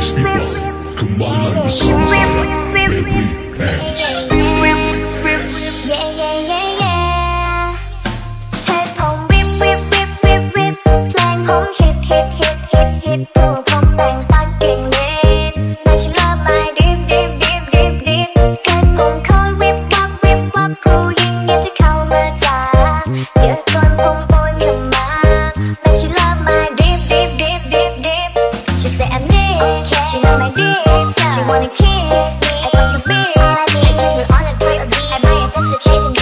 come on ba? Kumbang ng gusto mo baby, dance. Yeah, yeah, yeah. chicken.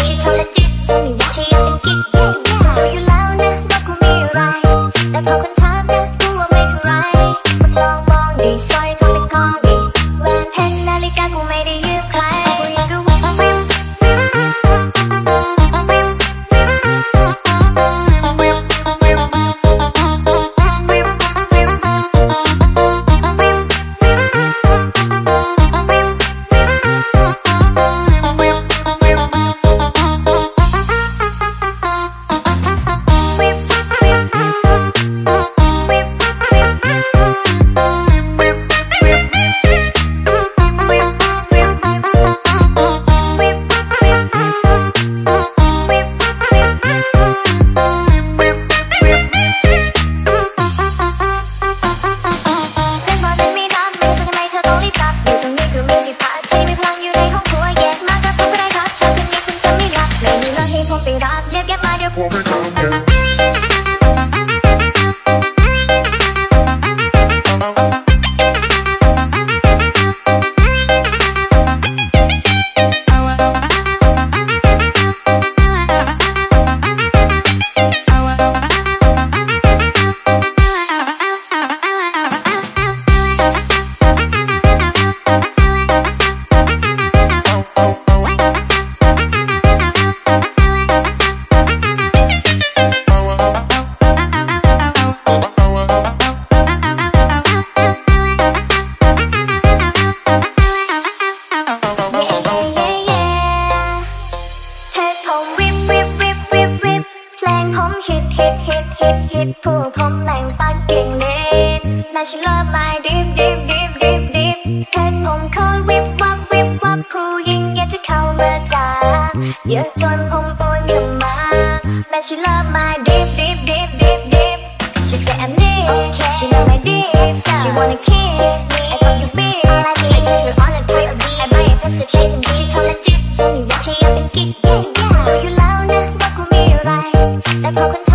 มฮิตฮิตฮิตฮิตฮิตผู้ผมแบ่งฟันเก่งเน็ตและฉันเลิฟไปดิบดิบดิบดิบดิบเพชรผมคอยวิบวับวิบวับผู้หญิงอยากจะเข้ามาจ้าเยอะจนผมปนเข้ามาและฉันเลิฟไปดิบดิบดิบดิบดิบ She said I'm deep, okay. she know my deep, she wanna kiss Một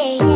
day.